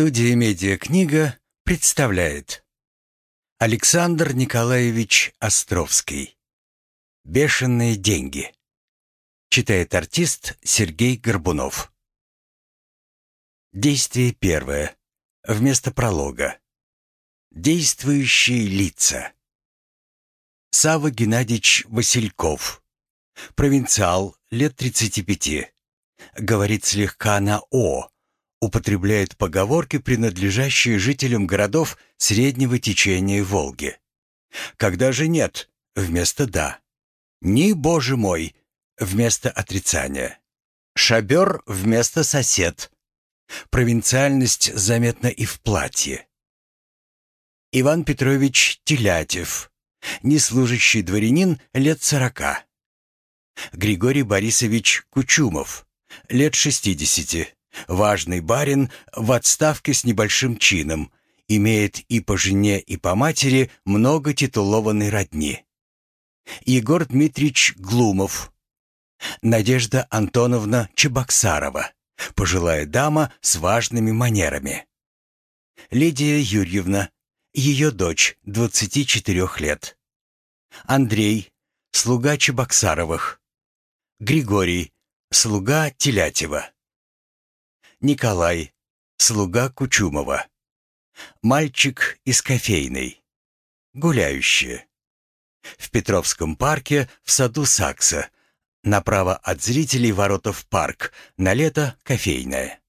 Студия «Медиакнига» представляет Александр Николаевич Островский «Бешеные деньги» Читает артист Сергей Горбунов Действие первое. Вместо пролога. Действующие лица. Сава Геннадьевич Васильков. Провинциал, лет 35. Говорит слегка на «о», употребляет поговорки, принадлежащие жителям городов среднего течения Волги. Когда же нет, вместо «да». «Ни, боже мой», вместо отрицания. Шабер вместо сосед. Провинциальность заметна и в платье. Иван Петрович Телятев. Неслужащий дворянин лет сорока. Григорий Борисович Кучумов. Лет шестидесяти. Важный барин в отставке с небольшим чином, имеет и по жене, и по матери много титулованной родни. Егор Дмитриевич Глумов. Надежда Антоновна Чебоксарова. Пожилая дама с важными манерами. Лидия Юрьевна. Ее дочь, 24 лет. Андрей. Слуга Чебоксаровых. Григорий. Слуга Телятева. Николай, слуга Кучумова. Мальчик из кофейной. Гуляющие. В Петровском парке, в саду Сакса. Направо от зрителей ворота в парк, на лето кофейная.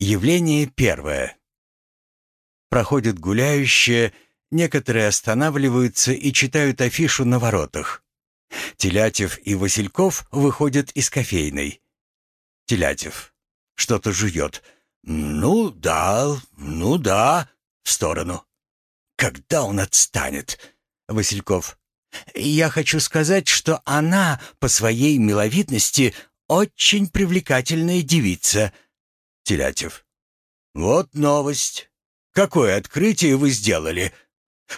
Явление первое. Проходят гуляющие, некоторые останавливаются и читают афишу на воротах. Телятев и Васильков выходят из кофейной. Телятев что-то жует. «Ну да, ну да», в сторону. «Когда он отстанет?» Васильков. «Я хочу сказать, что она по своей миловидности очень привлекательная девица». Телятев. «Вот новость. Какое открытие вы сделали?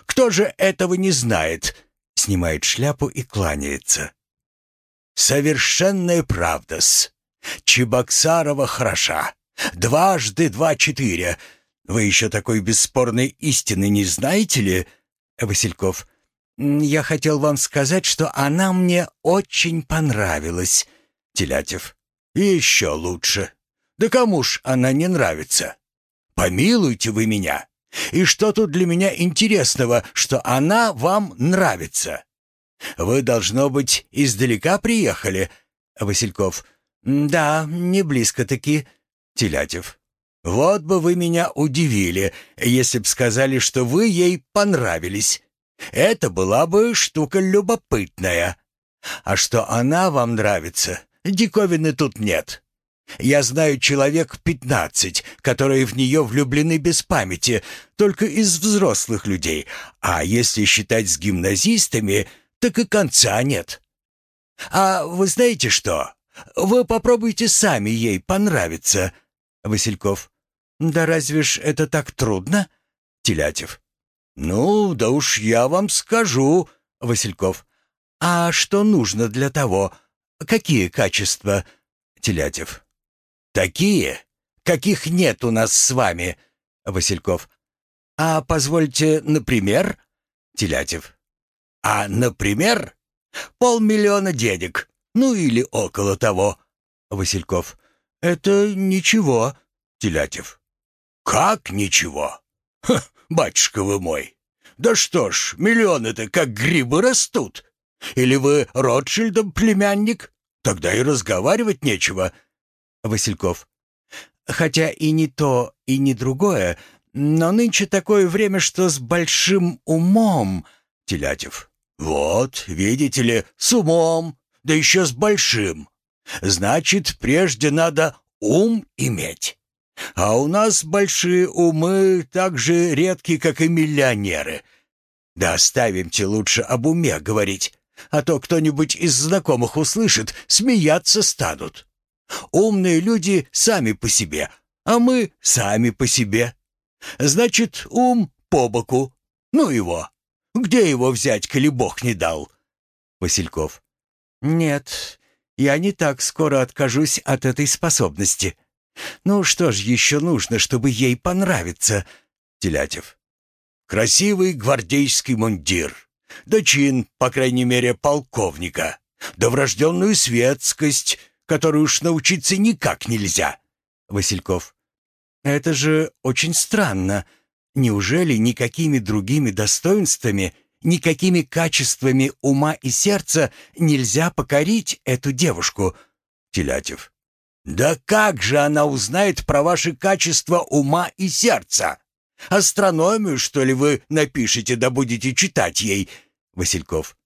Кто же этого не знает?» Снимает шляпу и кланяется. «Совершенная правда-с. Чебоксарова хороша. Дважды два-четыре. Вы еще такой бесспорной истины не знаете ли?» Васильков. «Я хотел вам сказать, что она мне очень понравилась». Телятев. «Еще лучше. Да кому ж она не нравится? Помилуйте вы меня. И что тут для меня интересного, что она вам нравится? Вы, должно быть, издалека приехали?» Васильков. «Да, не близко-таки». Телятев. «Вот бы вы меня удивили, если б сказали, что вы ей понравились. Это была бы штука любопытная. А что она вам нравится, диковины тут нет. Я знаю человек пятнадцать, которые в нее влюблены без памяти, только из взрослых людей, а если считать с гимназистами, так и конца нет. А вы знаете что? Вы попробуйте сами ей понравиться. Васильков. Да разве ж это так трудно? Телятев. Ну, да уж я вам скажу. Васильков. А что нужно для того? Какие качества? Телятев. Такие, каких нет у нас с вами. Васильков. А позвольте, например? Телятев. А, например, полмиллиона денег. Ну или около того. Васильков. Это ничего. Телятев. Как ничего? Ха, батюшка вы мой. Да что ж, миллионы-то как грибы растут. Или вы Ротшильдом племянник? Тогда и разговаривать нечего. Васильков. Хотя и не то, и не другое, но нынче такое время, что с большим умом. Телятев. Вот, видите ли, с умом да еще с большим. Значит, прежде надо ум иметь. А у нас большие умы так же редки, как и миллионеры. Да оставимте лучше об уме говорить, а то кто-нибудь из знакомых услышит, смеяться станут. Умные люди сами по себе, а мы сами по себе. Значит, ум по боку. Ну его. Где его взять, коли Бог не дал? Васильков. «Нет, я не так скоро откажусь от этой способности. Ну что ж еще нужно, чтобы ей понравиться? Телятев. Красивый гвардейский мундир. Да чин, по крайней мере, полковника. Да светскость, которую уж научиться никак нельзя. Васильков. Это же очень странно. Неужели никакими другими достоинствами, никакими качествами ума и сердца нельзя покорить эту девушку? Телятев. Да как же она узнает про ваши качества ума и сердца? Астрономию, что ли, вы напишете, да будете читать ей? Васильков.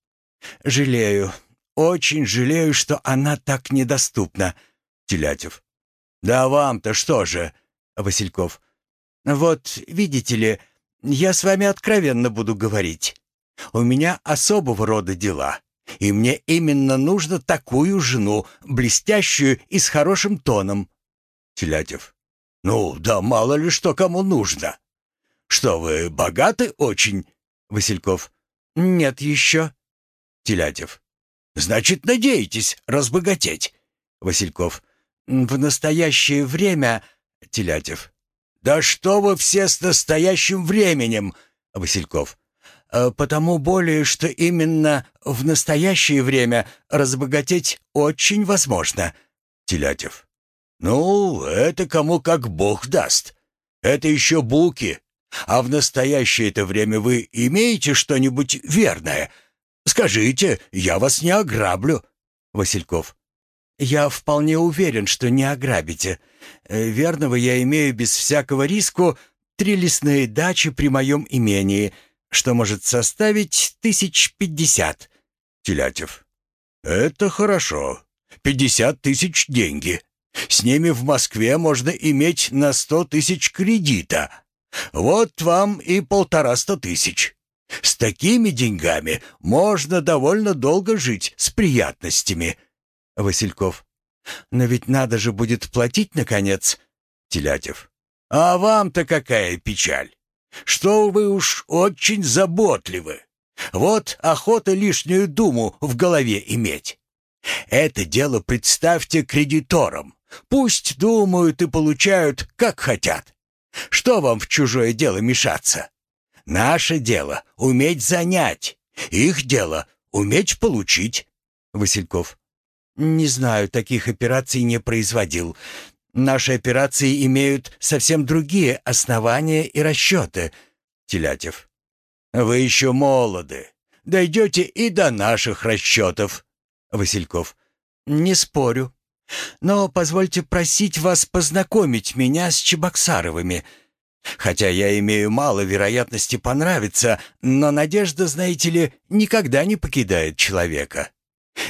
Жалею, очень жалею, что она так недоступна. Телятев. Да вам-то что же? Васильков. Вот, видите ли, я с вами откровенно буду говорить. У меня особого рода дела. И мне именно нужно такую жену, блестящую и с хорошим тоном. Телятев. Ну, да мало ли что кому нужно. Что вы, богаты очень? Васильков. Нет еще. Телятев. Значит, надеетесь разбогатеть? Васильков. В настоящее время... Телятев. Да что вы все с настоящим временем? Васильков. Э, потому более, что именно в настоящее время разбогатеть очень возможно. Телятев. Ну, это кому как Бог даст. Это еще буки. А в настоящее это время вы имеете что-нибудь верное? Скажите, я вас не ограблю. Васильков. Я вполне уверен, что не ограбите. Э, верного я имею без всякого риску три лесные дачи при моем имении — что может составить тысяч пятьдесят. Телятев. Это хорошо. Пятьдесят тысяч деньги. С ними в Москве можно иметь на сто тысяч кредита. Вот вам и полтораста тысяч. С такими деньгами можно довольно долго жить с приятностями. Васильков. Но ведь надо же будет платить, наконец. Телятев. А вам-то какая печаль? Что вы уж очень заботливы. Вот охота лишнюю думу в голове иметь. Это дело представьте кредиторам. Пусть думают и получают, как хотят. Что вам в чужое дело мешаться? Наше дело — уметь занять. Их дело — уметь получить. Васильков. Не знаю, таких операций не производил. Наши операции имеют совсем другие основания и расчеты. Телятев. Вы еще молоды. Дойдете и до наших расчетов. Васильков. Не спорю. Но позвольте просить вас познакомить меня с Чебоксаровыми. Хотя я имею мало вероятности понравиться, но надежда, знаете ли, никогда не покидает человека.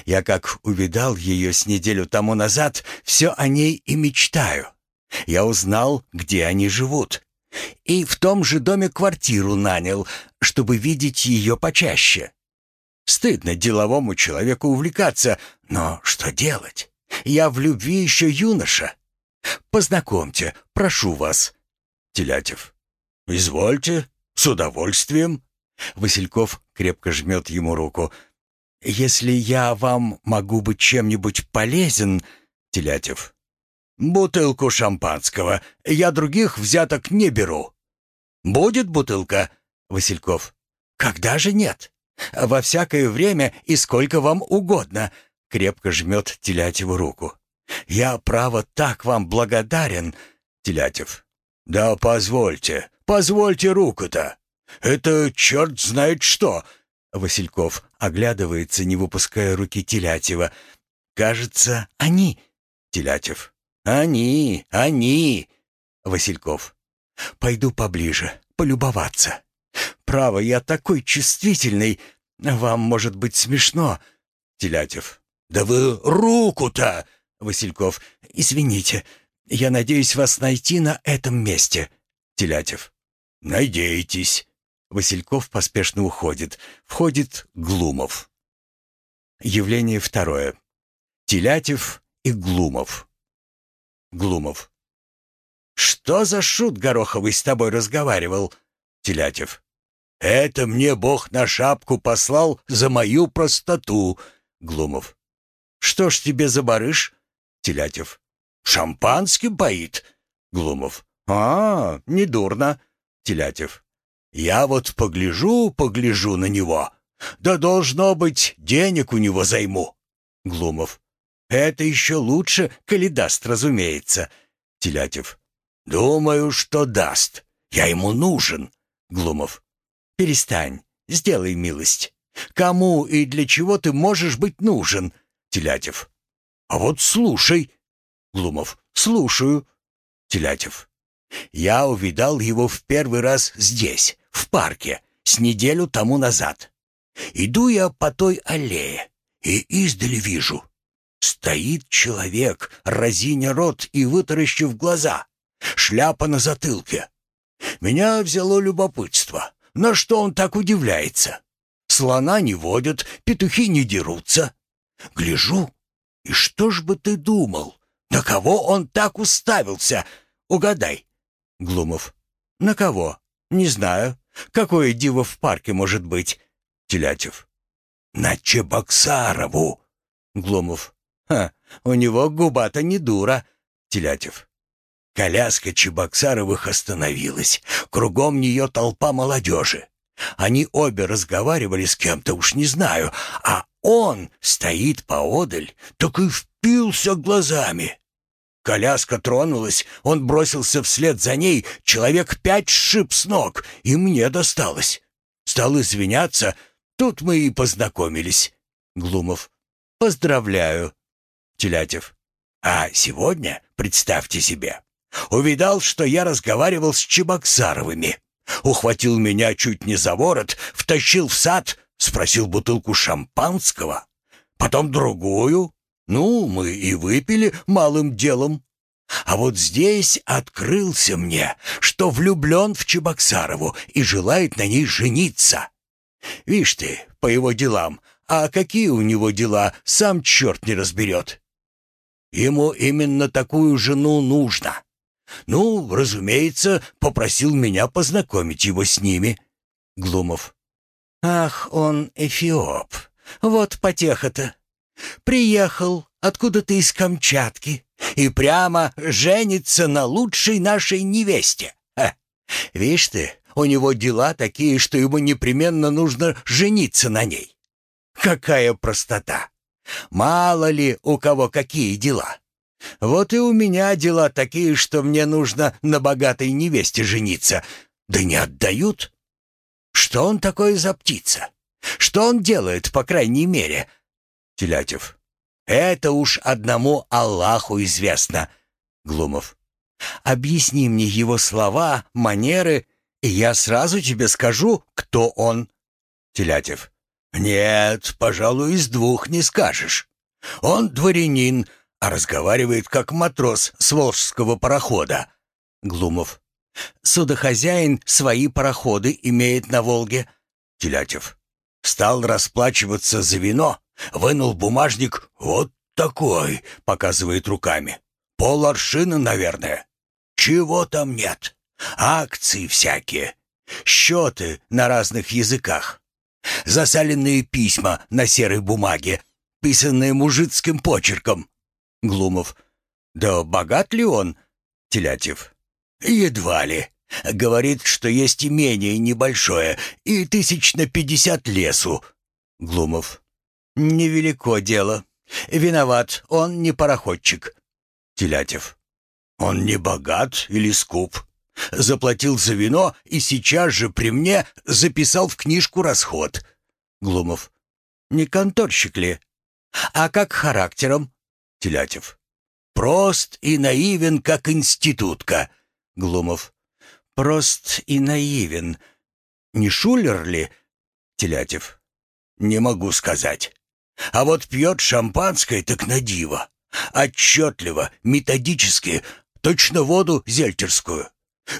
Я как увидал ее с неделю тому назад, все о ней и мечтаю. Я узнал, где они живут. И в том же доме квартиру нанял, чтобы видеть ее почаще. Стыдно деловому человеку увлекаться, но что делать? Я в любви еще юноша. Познакомьте, прошу вас. Телятев. Извольте, с удовольствием. Васильков крепко жмет ему руку. «Если я вам могу быть чем-нибудь полезен...» Телятев. «Бутылку шампанского. Я других взяток не беру». «Будет бутылка?» Васильков. «Когда же нет? Во всякое время и сколько вам угодно». Крепко жмет Телятьеву руку. «Я, право, так вам благодарен». Телятев. «Да позвольте, позвольте руку-то. Это черт знает что. Васильков оглядывается, не выпуская руки Телятева. «Кажется, они!» Телятев. «Они! Они!» Васильков. «Пойду поближе, полюбоваться. Право, я такой чувствительный. Вам может быть смешно». Телятев. «Да вы руку-то!» Васильков. «Извините, я надеюсь вас найти на этом месте». Телятев. «Надейтесь». Васильков поспешно уходит. Входит Глумов. Явление второе. Телятев и Глумов. Глумов. «Что за шут Гороховый с тобой разговаривал?» Телятев. «Это мне Бог на шапку послал за мою простоту». Глумов. «Что ж тебе за барыш?» Телятев. Шампанским поит? Глумов. А, недурно. Телятев. Я вот погляжу, погляжу на него. Да должно быть, денег у него займу. Глумов. Это еще лучше, коли даст, разумеется. Телятев. Думаю, что даст. Я ему нужен. Глумов. Перестань, сделай милость. Кому и для чего ты можешь быть нужен? Телятев. А вот слушай. Глумов. Слушаю. Телятев. Я увидал его в первый раз здесь, в парке, с неделю тому назад. Иду я по той аллее и издали вижу. Стоит человек, разиня рот и вытаращив глаза. Шляпа на затылке. Меня взяло любопытство. На что он так удивляется? Слона не водят, петухи не дерутся. Гляжу, и что ж бы ты думал? На кого он так уставился? Угадай. Глумов. На кого? Не знаю. Какое диво в парке может быть? Телятев. На Чебоксарову. Глумов. Ха, у него губа-то не дура. Телятев. Коляска Чебоксаровых остановилась. Кругом нее толпа молодежи. Они обе разговаривали с кем-то, уж не знаю, а он стоит поодаль, так и впился глазами. Коляска тронулась, он бросился вслед за ней, человек пять сшиб с ног, и мне досталось. Стал извиняться, тут мы и познакомились. Глумов. Поздравляю. Телятев. А сегодня, представьте себе, увидал, что я разговаривал с Чебоксаровыми. Ухватил меня чуть не за ворот, втащил в сад, спросил бутылку шампанского, потом другую, ну, мы и выпили малым делом. А вот здесь открылся мне, что влюблен в Чебоксарову и желает на ней жениться. Вишь ты, по его делам, а какие у него дела, сам черт не разберет. Ему именно такую жену нужно. Ну, разумеется, попросил меня познакомить его с ними. Глумов. Ах, он эфиоп. Вот потеха-то. Приехал откуда-то из Камчатки и прямо женится на лучшей нашей невесте. Ха. Видишь ты, у него дела такие, что ему непременно нужно жениться на ней. Какая простота! Мало ли у кого какие дела. Вот и у меня дела такие, что мне нужно на богатой невесте жениться. Да не отдают. Что он такое за птица? Что он делает, по крайней мере? Телятев. Это уж одному Аллаху известно. Глумов. Объясни мне его слова, манеры, и я сразу тебе скажу, кто он. Телятев. Нет, пожалуй, из двух не скажешь. Он дворянин, а разговаривает как матрос с волжского парохода. Глумов. Судохозяин свои пароходы имеет на Волге. Телятев. Стал расплачиваться за вино, Вынул бумажник вот такой, показывает руками. Пол аршина, наверное. Чего там нет? Акции всякие. Счеты на разных языках. Засаленные письма на серой бумаге, писанные мужицким почерком. Глумов. Да богат ли он? Телятев. Едва ли. Говорит, что есть имение небольшое и тысяч на пятьдесят лесу. Глумов. «Невелико дело. Виноват, он не пароходчик». Телятев. «Он не богат или скуп. Заплатил за вино и сейчас же при мне записал в книжку расход». Глумов. «Не конторщик ли? А как характером?» Телятев. «Прост и наивен, как институтка». Глумов. «Прост и наивен. Не шулер ли?» Телятев. «Не могу сказать. А вот пьет шампанское так на диво. Отчетливо, методически, точно воду зельтерскую.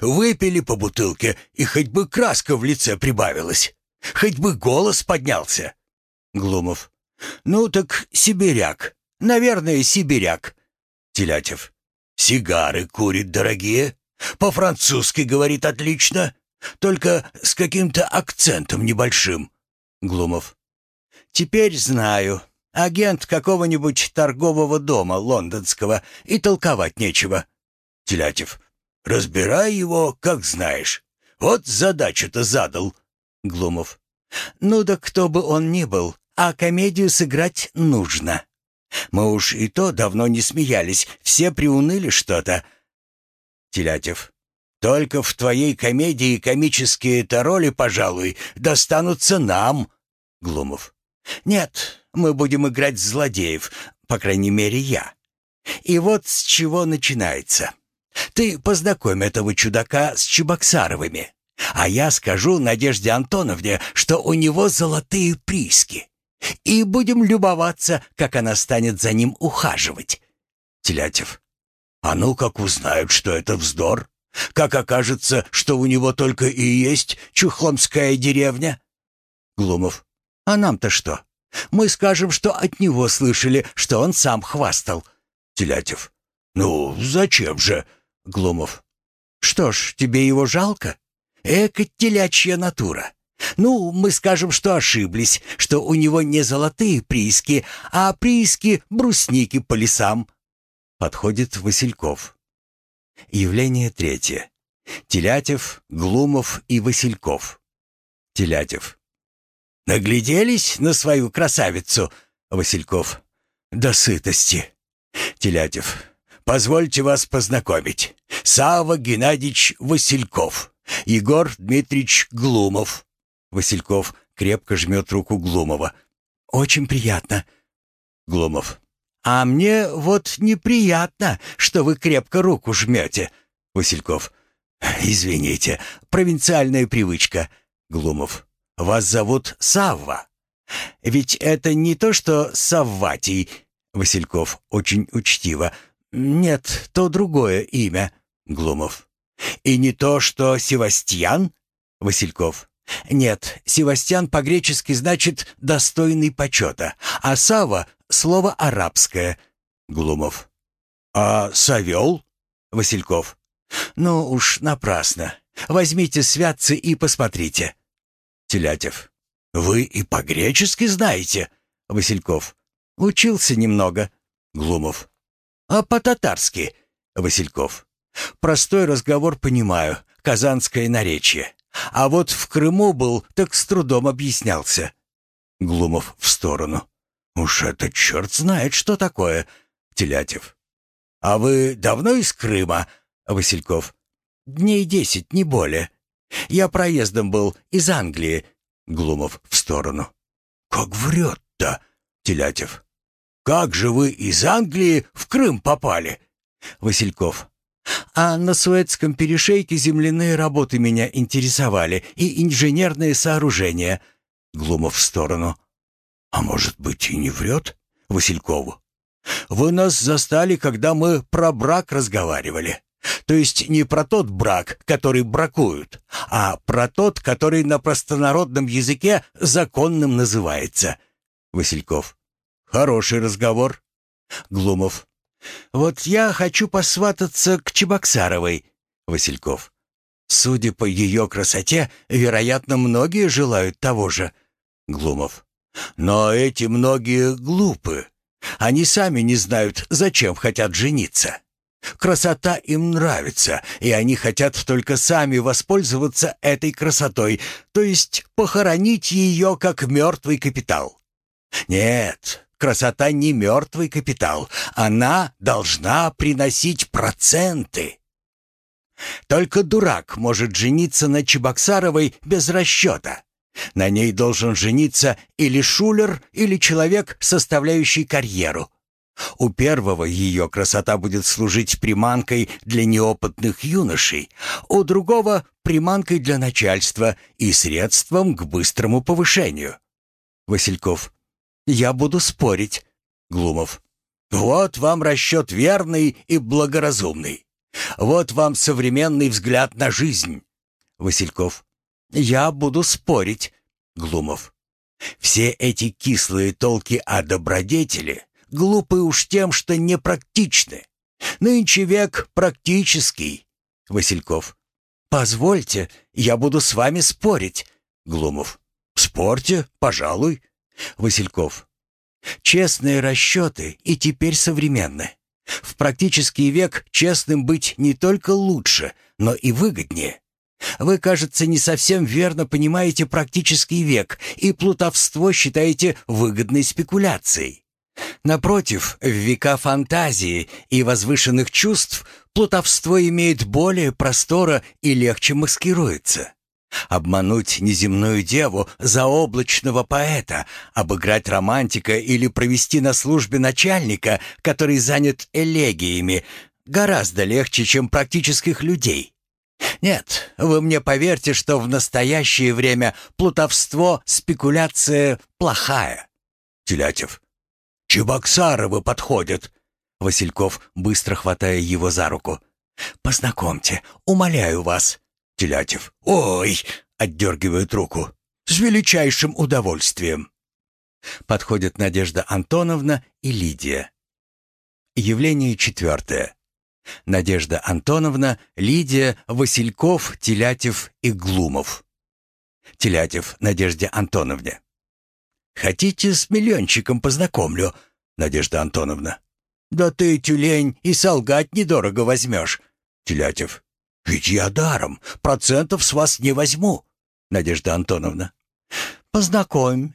Выпили по бутылке, и хоть бы краска в лице прибавилась. Хоть бы голос поднялся. Глумов. Ну так сибиряк. Наверное, сибиряк. Телятев. Сигары курит дорогие. По-французски говорит отлично. Только с каким-то акцентом небольшим. Глумов. Теперь знаю. агент какого-нибудь торгового дома лондонского, и толковать нечего. Телятев. Разбирай его, как знаешь. Вот задачу-то задал. Глумов. Ну да кто бы он ни был, а комедию сыграть нужно. Мы уж и то давно не смеялись, все приуныли что-то. Телятев. Только в твоей комедии комические-то роли, пожалуй, достанутся нам. Глумов. Нет, мы будем играть злодеев, по крайней мере, я. И вот с чего начинается. Ты познакомь этого чудака с Чебоксаровыми, а я скажу Надежде Антоновне, что у него золотые прииски. И будем любоваться, как она станет за ним ухаживать. Телятев. А ну как узнают, что это вздор? Как окажется, что у него только и есть чухломская деревня? Глумов. А нам-то что? Мы скажем, что от него слышали, что он сам хвастал. Телятев. Ну, зачем же? Глумов. Что ж, тебе его жалко? Эка телячья натура. Ну, мы скажем, что ошиблись, что у него не золотые прииски, а прииски брусники по лесам. Подходит Васильков. Явление третье. Телятев, Глумов и Васильков. Телятев. Нагляделись на свою красавицу, Васильков. До сытости. Телятев. Позвольте вас познакомить. Сава Геннадьевич Васильков. Егор Дмитриевич Глумов. Васильков крепко жмет руку Глумова. «Очень приятно». Глумов. «А мне вот неприятно, что вы крепко руку жмете». Васильков. «Извините, провинциальная привычка». Глумов. «Вас зовут Савва. Ведь это не то, что Савватий». Васильков очень учтиво. «Нет, то другое имя». Глумов. «И не то, что Севастьян?» Васильков. Нет, Севастьян по-гречески значит «достойный почета», а Сава — слово арабское. Глумов. А Савел? Васильков. Ну уж напрасно. Возьмите святцы и посмотрите. Телятев. Вы и по-гречески знаете? Васильков. Учился немного. Глумов. А по-татарски? Васильков. Простой разговор понимаю, казанское наречие. А вот в Крыму был, так с трудом объяснялся. Глумов в сторону. Уж это черт знает, что такое. Телятев. А вы давно из Крыма? Васильков. Дней десять, не более. Я проездом был из Англии. Глумов в сторону. Как врет-то? Телятев. Как же вы из Англии в Крым попали? Васильков. А на Суэцком перешейке земляные работы меня интересовали и инженерные сооружения. Глумов в сторону. А может быть и не врет? Василькову. Вы нас застали, когда мы про брак разговаривали. То есть не про тот брак, который бракуют, а про тот, который на простонародном языке законным называется. Васильков. Хороший разговор. Глумов. Вот я хочу посвататься к Чебоксаровой, Васильков. Судя по ее красоте, вероятно, многие желают того же. Глумов. Но эти многие глупы. Они сами не знают, зачем хотят жениться. Красота им нравится, и они хотят только сами воспользоваться этой красотой, то есть похоронить ее как мертвый капитал. Нет, Красота не мертвый капитал. Она должна приносить проценты. Только дурак может жениться на Чебоксаровой без расчета. На ней должен жениться или шулер, или человек, составляющий карьеру. У первого ее красота будет служить приманкой для неопытных юношей, у другого — приманкой для начальства и средством к быстрому повышению. Васильков. Я буду спорить. Глумов. Вот вам расчет верный и благоразумный. Вот вам современный взгляд на жизнь. Васильков. Я буду спорить. Глумов. Все эти кислые толки о добродетели глупы уж тем, что непрактичны. Нынче век практический. Васильков. Позвольте, я буду с вами спорить. Глумов. Спорьте, пожалуй. Васильков. Честные расчеты и теперь современны. В практический век честным быть не только лучше, но и выгоднее. Вы, кажется, не совсем верно понимаете практический век и плутовство считаете выгодной спекуляцией. Напротив, в века фантазии и возвышенных чувств плутовство имеет более простора и легче маскируется. Обмануть неземную деву, заоблачного поэта, обыграть романтика или провести на службе начальника, который занят элегиями, гораздо легче, чем практических людей. Нет, вы мне поверьте, что в настоящее время плутовство, спекуляция плохая. Телятев. Чебоксаровы подходят. Васильков, быстро хватая его за руку. Познакомьте, умоляю вас. Телятев. «Ой!» — отдергивает руку. «С величайшим удовольствием!» Подходят Надежда Антоновна и Лидия. Явление четвертое. Надежда Антоновна, Лидия, Васильков, Телятев и Глумов. Телятев Надежде Антоновне. «Хотите, с миллиончиком познакомлю?» Надежда Антоновна. «Да ты, тюлень, и солгать недорого возьмешь». Телятев. «Ведь я даром, процентов с вас не возьму, Надежда Антоновна». «Познакомь.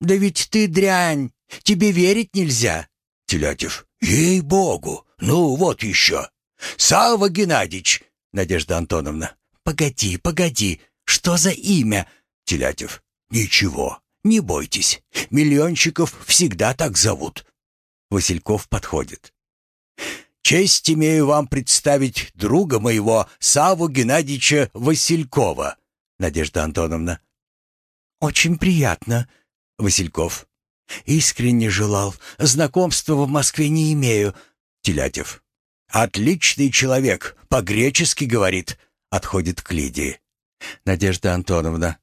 Да ведь ты дрянь, тебе верить нельзя». Телятев. «Ей-богу, ну вот еще. Сава Геннадьевич». Надежда Антоновна. «Погоди, погоди, что за имя?» Телятев. «Ничего, не бойтесь, миллиончиков всегда так зовут». Васильков подходит. Честь имею вам представить друга моего, Саву Геннадьевича Василькова. Надежда Антоновна. Очень приятно, Васильков. Искренне желал. Знакомства в Москве не имею. Телятев. Отличный человек, по-гречески говорит. Отходит к Лидии. Надежда Антоновна.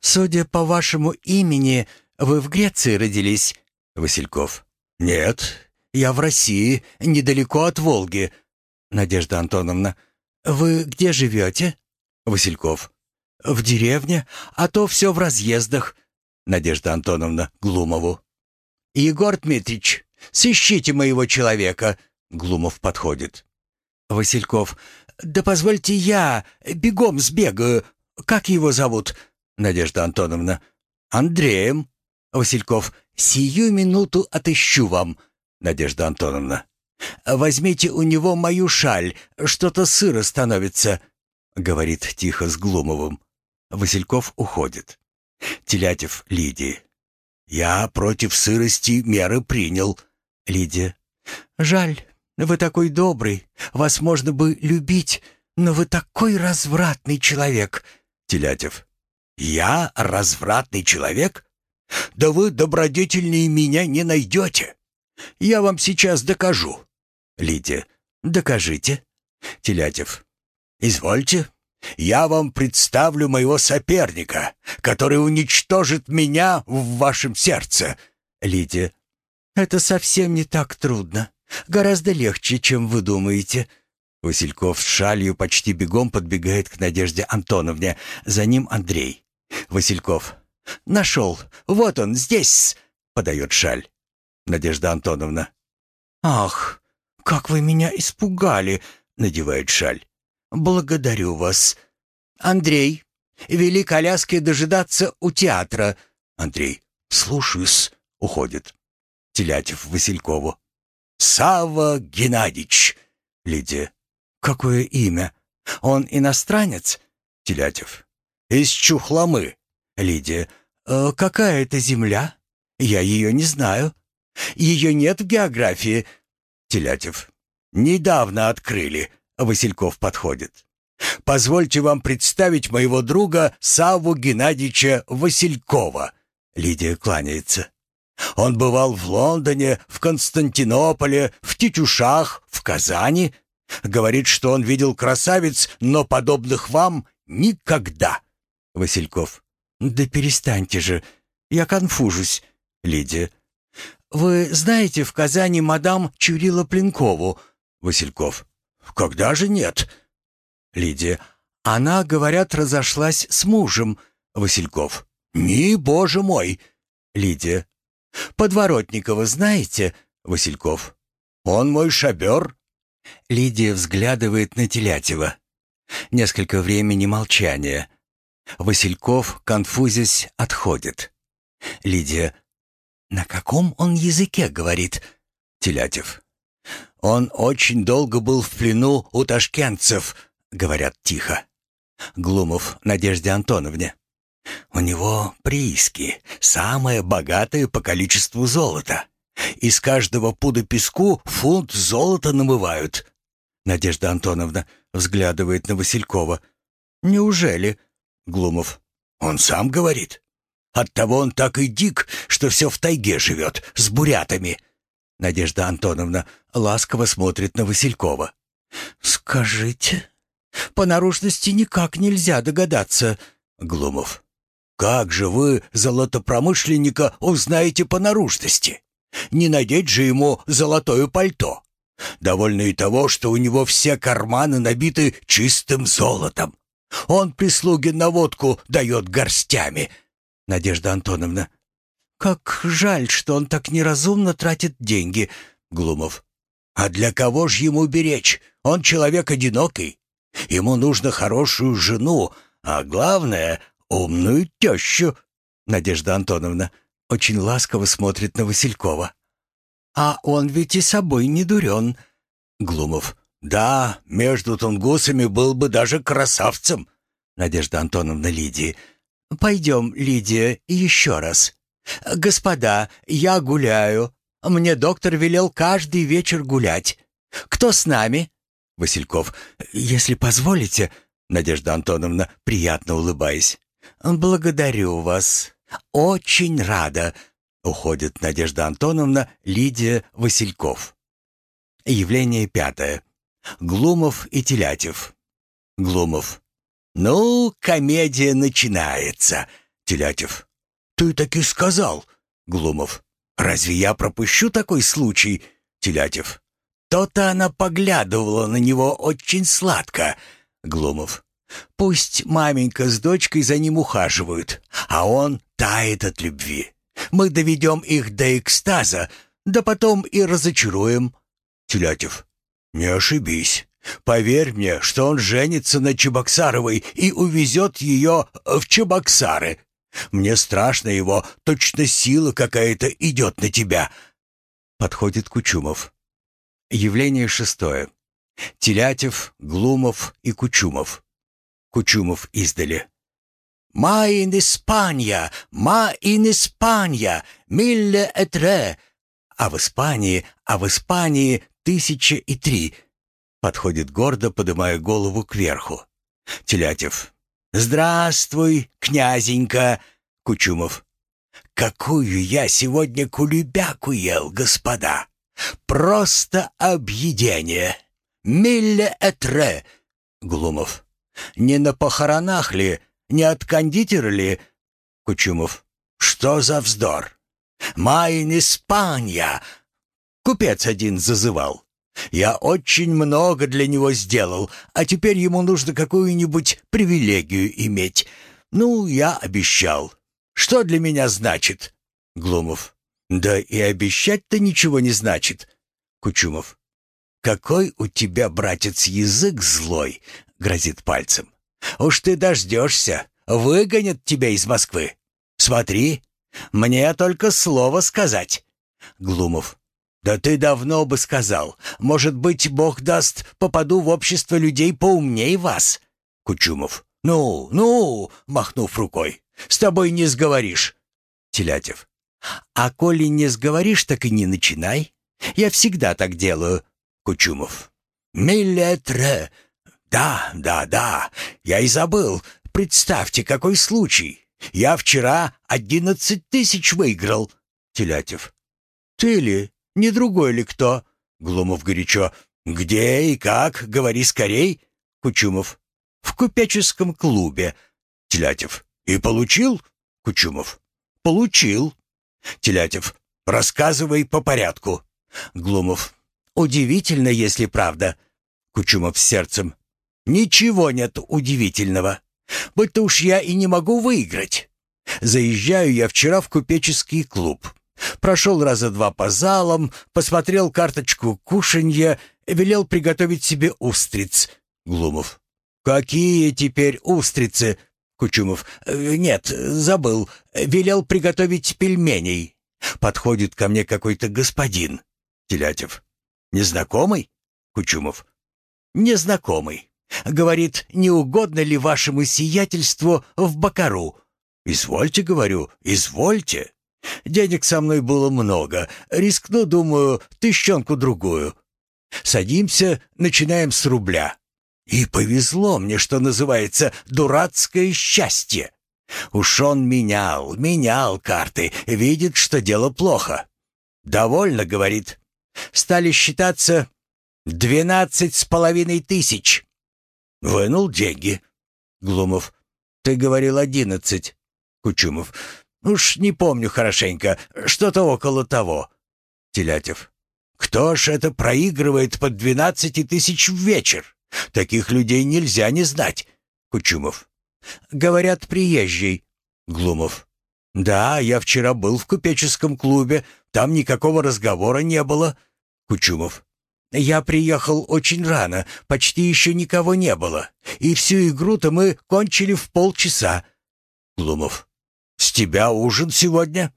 Судя по вашему имени, вы в Греции родились? Васильков. Нет, я в России, недалеко от Волги. Надежда Антоновна. Вы где живете? Васильков. В деревне, а то все в разъездах. Надежда Антоновна Глумову. Егор Дмитрич, сыщите моего человека. Глумов подходит. Васильков. Да позвольте я бегом сбегаю. Как его зовут? Надежда Антоновна. Андреем. Васильков. Сию минуту отыщу вам. Надежда Антоновна. «Возьмите у него мою шаль, что-то сыро становится», — говорит тихо с Глумовым. Васильков уходит. Телятев Лидии. «Я против сырости меры принял». Лидия. «Жаль, вы такой добрый, вас можно бы любить, но вы такой развратный человек». Телятев. «Я развратный человек? Да вы добродетельнее меня не найдете». Я вам сейчас докажу. Лидия. Докажите. Телятев. Извольте. Я вам представлю моего соперника, который уничтожит меня в вашем сердце. Лидия. Это совсем не так трудно. Гораздо легче, чем вы думаете. Васильков с шалью почти бегом подбегает к Надежде Антоновне. За ним Андрей. Васильков. «Нашел. Вот он, здесь!» — подает шаль. Надежда Антоновна. «Ах, как вы меня испугали!» — надевает шаль. «Благодарю вас. Андрей, вели коляской дожидаться у театра». Андрей. «Слушаюсь», — уходит. Телятев Василькову. «Сава Геннадьевич!» Лидия. «Какое имя? Он иностранец?» Телятев. «Из Чухломы». Лидия. «Э, «Какая это земля? Я ее не знаю». Ее нет в географии. Телятев. Недавно открыли. Васильков подходит. Позвольте вам представить моего друга Савву Геннадьевича Василькова. Лидия кланяется. Он бывал в Лондоне, в Константинополе, в Тетюшах, в Казани. Говорит, что он видел красавиц, но подобных вам никогда. Васильков. Да перестаньте же, я конфужусь. Лидия. «Вы знаете в Казани мадам Чурила Пленкову?» Васильков. «Когда же нет?» Лидия. «Она, говорят, разошлась с мужем». Васильков. «Не, боже мой!» Лидия. Подворотникова знаете?» Васильков. «Он мой шабер». Лидия взглядывает на Телятева. Несколько времени молчания. Васильков, конфузясь, отходит. Лидия. «На каком он языке говорит?» Телятев. «Он очень долго был в плену у ташкентцев», — говорят тихо. Глумов Надежде Антоновне. «У него прииски, самое богатое по количеству золота. Из каждого пуда песку фунт золота намывают». Надежда Антоновна взглядывает на Василькова. «Неужели?» Глумов. «Он сам говорит. Оттого он так и дик, что все в тайге живет, с бурятами». Надежда Антоновна ласково смотрит на Василькова. «Скажите, по наружности никак нельзя догадаться». Глумов. «Как же вы, золотопромышленника, узнаете по наружности? Не надеть же ему золотое пальто. Довольно и того, что у него все карманы набиты чистым золотом. Он прислуге на водку дает горстями. Надежда Антоновна. Как жаль, что он так неразумно тратит деньги. Глумов. А для кого ж ему беречь? Он человек одинокий. Ему нужно хорошую жену, а главное — умную тещу. Надежда Антоновна очень ласково смотрит на Василькова. «А он ведь и собой не дурен». Глумов. «Да, между тунгусами был бы даже красавцем». Надежда Антоновна Лидии. «Пойдем, Лидия, еще раз. Господа, я гуляю. Мне доктор велел каждый вечер гулять. Кто с нами?» Васильков. «Если позволите...» Надежда Антоновна, приятно улыбаясь. «Благодарю вас. Очень рада. Уходит Надежда Антоновна, Лидия Васильков. Явление пятое. Глумов и Телятев. Глумов. «Ну, комедия начинается!» Телятев. «Ты так и сказал!» Глумов. «Разве я пропущу такой случай?» Телятев. «То-то она поглядывала на него очень сладко!» Глумов. «Пусть маменька с дочкой за ним ухаживают, а он тает от любви. Мы доведем их до экстаза, да потом и разочаруем». Телятев. «Не ошибись. Поверь мне, что он женится на Чебоксаровой и увезет ее в Чебоксары. Мне страшно его, точно сила какая-то идет на тебя». Подходит Кучумов. Явление шестое. Телятев, Глумов и Кучумов. Кучумов издали. «Ма ин Испания! Ма ин Испания! Милле этре!» А в Испании, а в Испании тысяча и три. Подходит гордо, поднимая голову кверху. Телятев. «Здравствуй, князенька!» Кучумов. «Какую я сегодня кулебяку ел, господа! Просто объедение! Милле этре!» Глумов. «Не на похоронах ли не от кондитера ли?» Кучумов. «Что за вздор? Майн Испания!» Купец один зазывал. «Я очень много для него сделал, а теперь ему нужно какую-нибудь привилегию иметь. Ну, я обещал. Что для меня значит?» Глумов. «Да и обещать-то ничего не значит». Кучумов. «Какой у тебя, братец, язык злой!» — грозит пальцем. Уж ты дождешься, выгонят тебя из Москвы. Смотри, мне только слово сказать. Глумов. Да ты давно бы сказал. Может быть, Бог даст, попаду в общество людей поумней вас. Кучумов. Ну, ну, махнув рукой. С тобой не сговоришь. Телятев. А коли не сговоришь, так и не начинай. Я всегда так делаю. Кучумов. «Миллетре! «Да, да, да, я и забыл. Представьте, какой случай. Я вчера одиннадцать тысяч выиграл». Телятев. «Ты ли? Не другой ли кто?» Глумов горячо. «Где и как? Говори скорей». Кучумов. «В купеческом клубе». Телятев. «И получил?» Кучумов. «Получил». Телятев. «Рассказывай по порядку». Глумов. «Удивительно, если правда». Кучумов сердцем. Ничего нет удивительного. Будь-то уж я и не могу выиграть. Заезжаю я вчера в купеческий клуб. Прошел раза два по залам, посмотрел карточку кушанья, велел приготовить себе устриц. Глумов. «Какие теперь устрицы?» Кучумов. «Э, «Нет, забыл. Велел приготовить пельменей». Подходит ко мне какой-то господин. Телятев. «Незнакомый?» Кучумов. «Незнакомый. Говорит, не угодно ли вашему сиятельству в Бакару?» «Извольте, — говорю, — извольте. Денег со мной было много. Рискну, думаю, тыщенку-другую. Садимся, начинаем с рубля. И повезло мне, что называется, дурацкое счастье. Уж он менял, менял карты, видит, что дело плохо. «Довольно», — говорит. Стали считаться двенадцать с половиной тысяч. Вынул деньги. Глумов. Ты говорил одиннадцать. Кучумов. Уж не помню хорошенько, что-то около того. Телятев. Кто ж это проигрывает под двенадцати тысяч в вечер? Таких людей нельзя не знать. Кучумов. Говорят, приезжий. Глумов. Да, я вчера был в купеческом клубе, там никакого разговора не было. Кучумов. Я приехал очень рано, почти еще никого не было. И всю игру-то мы кончили в полчаса. Глумов. «С тебя ужин сегодня?»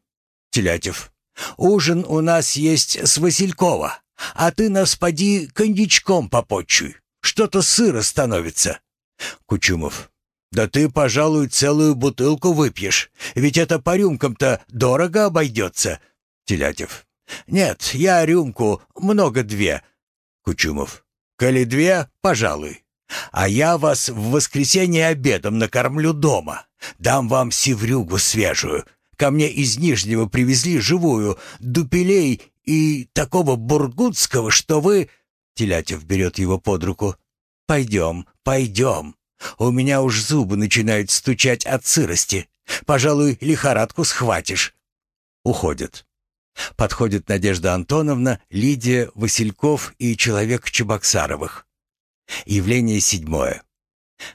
Телятев. «Ужин у нас есть с Василькова, а ты нас поди коньячком попотчуй. Что-то сыро становится». Кучумов. «Да ты, пожалуй, целую бутылку выпьешь, ведь это по рюмкам-то дорого обойдется». Телятев. «Нет, я рюмку, много две». Кучумов. «Коли две, пожалуй. А я вас в воскресенье обедом накормлю дома. Дам вам севрюгу свежую. Ко мне из Нижнего привезли живую, дупелей и такого бургундского, что вы...» Телятев берет его под руку. «Пойдем, пойдем. У меня уж зубы начинают стучать от сырости. Пожалуй, лихорадку схватишь». Уходят. Подходит Надежда Антоновна, Лидия, Васильков и человек Чебоксаровых. Явление седьмое.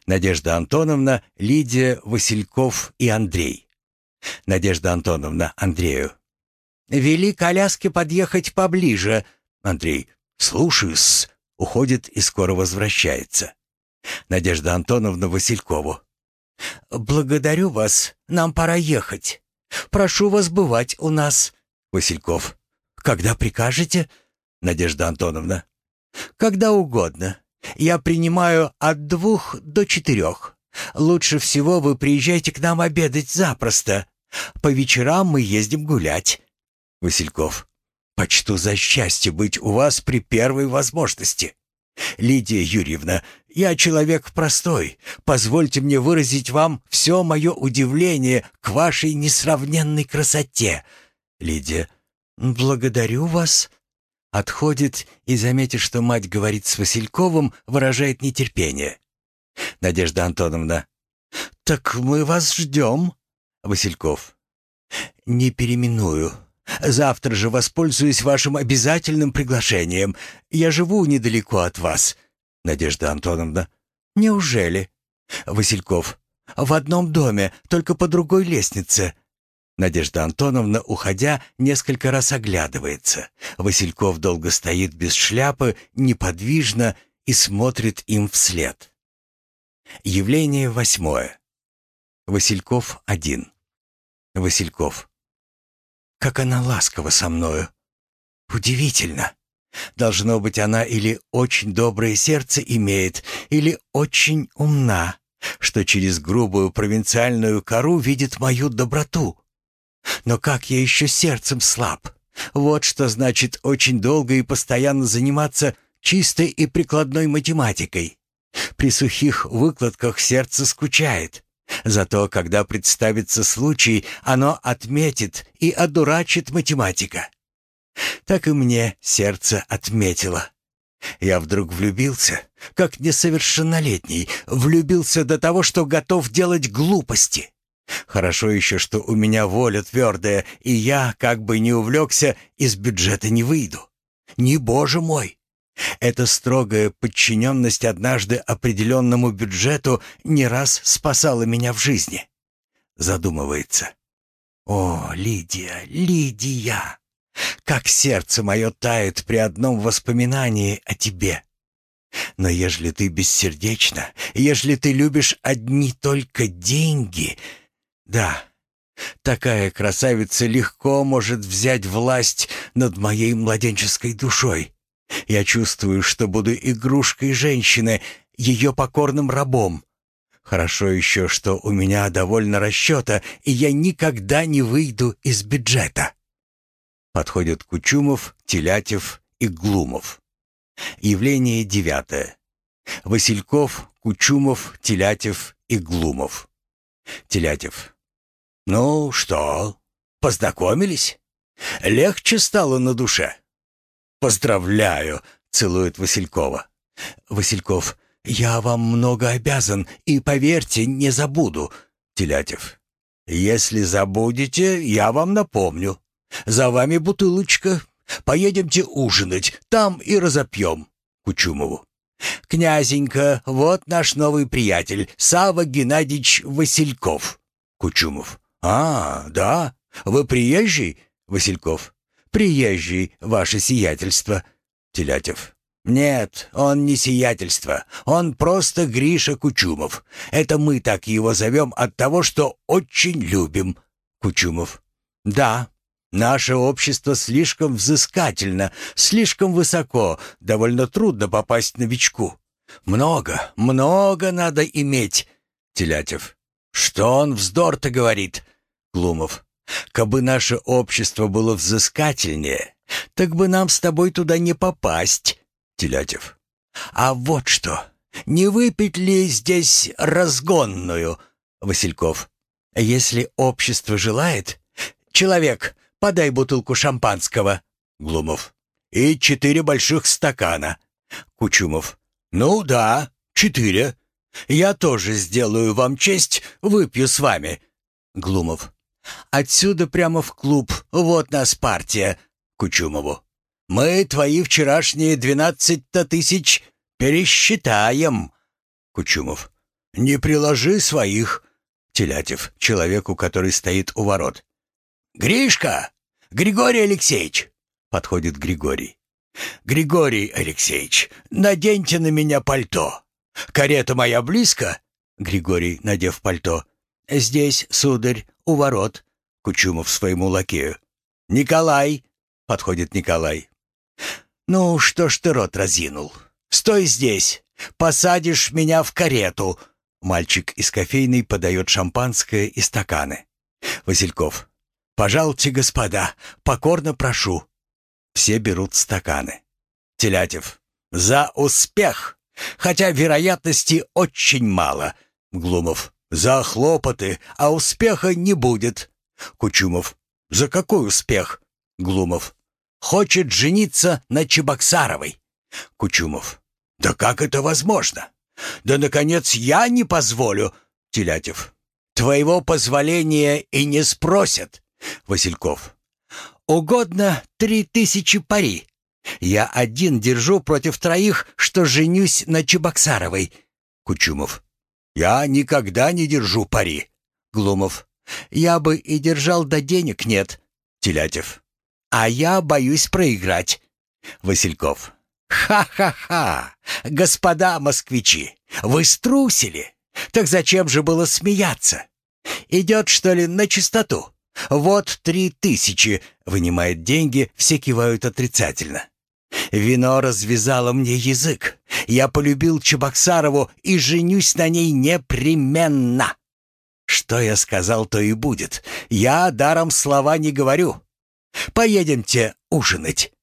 Надежда Антоновна, Лидия, Васильков и Андрей. Надежда Антоновна Андрею. «Вели коляске подъехать поближе». Андрей. «Слушаюсь». Уходит и скоро возвращается. Надежда Антоновна Василькову. «Благодарю вас. Нам пора ехать. Прошу вас бывать у нас». Васильков. «Когда прикажете?» Надежда Антоновна. «Когда угодно. Я принимаю от двух до четырех. Лучше всего вы приезжайте к нам обедать запросто. По вечерам мы ездим гулять». Васильков. «Почту за счастье быть у вас при первой возможности». «Лидия Юрьевна, я человек простой. Позвольте мне выразить вам все мое удивление к вашей несравненной красоте». Лидия. «Благодарю вас. Отходит и, заметив, что мать говорит с Васильковым, выражает нетерпение. Надежда Антоновна. «Так мы вас ждем». Васильков. «Не переименую. Завтра же воспользуюсь вашим обязательным приглашением. Я живу недалеко от вас». Надежда Антоновна. «Неужели?» Васильков. «В одном доме, только по другой лестнице». Надежда Антоновна, уходя, несколько раз оглядывается. Васильков долго стоит без шляпы, неподвижно и смотрит им вслед. Явление восьмое. Васильков один. Васильков. Как она ласкова со мною. Удивительно. Должно быть, она или очень доброе сердце имеет, или очень умна, что через грубую провинциальную кору видит мою доброту. Но как я еще сердцем слаб. Вот что значит очень долго и постоянно заниматься чистой и прикладной математикой. При сухих выкладках сердце скучает. Зато, когда представится случай, оно отметит и одурачит математика. Так и мне сердце отметило. Я вдруг влюбился, как несовершеннолетний, влюбился до того, что готов делать глупости. Хорошо еще, что у меня воля твердая, и я, как бы не увлекся, из бюджета не выйду. Не боже мой! Эта строгая подчиненность однажды определенному бюджету не раз спасала меня в жизни. Задумывается. О, Лидия, Лидия! Как сердце мое тает при одном воспоминании о тебе. Но ежели ты бессердечна, ежели ты любишь одни только деньги, да, такая красавица легко может взять власть над моей младенческой душой. Я чувствую, что буду игрушкой женщины, ее покорным рабом. Хорошо еще, что у меня довольно расчета, и я никогда не выйду из бюджета. Подходят Кучумов, Телятев и Глумов. Явление девятое. Васильков, Кучумов, Телятев и Глумов. Телятев. «Ну что, познакомились? Легче стало на душе?» «Поздравляю!» — целует Василькова. Васильков. «Я вам много обязан, и, поверьте, не забуду». Телятев. «Если забудете, я вам напомню. За вами бутылочка. Поедемте ужинать, там и разопьем». Кучумову. «Князенька, вот наш новый приятель, Сава Геннадьевич Васильков». Кучумов. «А, да? Вы приезжий?» Васильков. «Приезжий, ваше сиятельство». Телятев. «Нет, он не сиятельство. Он просто Гриша Кучумов. Это мы так его зовем от того, что очень любим». Кучумов. «Да, наше общество слишком взыскательно, слишком высоко, довольно трудно попасть новичку. Много, много надо иметь». Телятев. «Что он вздор-то говорит?» Глумов. «Кабы наше общество было взыскательнее, так бы нам с тобой туда не попасть». Телятев. «А вот что! Не выпить ли здесь разгонную?» Васильков. «Если общество желает...» «Человек, подай бутылку шампанского». Глумов. «И четыре больших стакана». Кучумов. «Ну да, четыре. Я тоже сделаю вам честь, выпью с вами». Глумов. «Отсюда прямо в клуб, вот нас партия». Кучумову. Мы твои вчерашние двенадцать-то тысяч пересчитаем. Кучумов. Не приложи своих. Телятев, человеку, который стоит у ворот. Гришка! Григорий Алексеевич! Подходит Григорий. Григорий Алексеевич, наденьте на меня пальто. Карета моя близко? Григорий, надев пальто. Здесь, сударь, у ворот. Кучумов своему лакею. Николай! Подходит Николай. «Ну, что ж ты рот разинул? Стой здесь! Посадишь меня в карету!» Мальчик из кофейной подает шампанское и стаканы. Васильков. «Пожалуйте, господа, покорно прошу». Все берут стаканы. Телятев. «За успех! Хотя вероятности очень мало». Глумов. «За хлопоты, а успеха не будет». Кучумов. «За какой успех?» Глумов хочет жениться на Чебоксаровой. Кучумов. Да как это возможно? Да, наконец, я не позволю. Телятев. Твоего позволения и не спросят. Васильков. Угодно три тысячи пари. Я один держу против троих, что женюсь на Чебоксаровой. Кучумов. Я никогда не держу пари. Глумов. Я бы и держал, да денег нет. Телятев а я боюсь проиграть. Васильков. Ха-ха-ха! Господа москвичи, вы струсили. Так зачем же было смеяться? Идет, что ли, на чистоту? Вот три тысячи. Вынимает деньги, все кивают отрицательно. Вино развязало мне язык. Я полюбил Чебоксарову и женюсь на ней непременно. Что я сказал, то и будет. Я даром слова не говорю. Поедемте ужинать».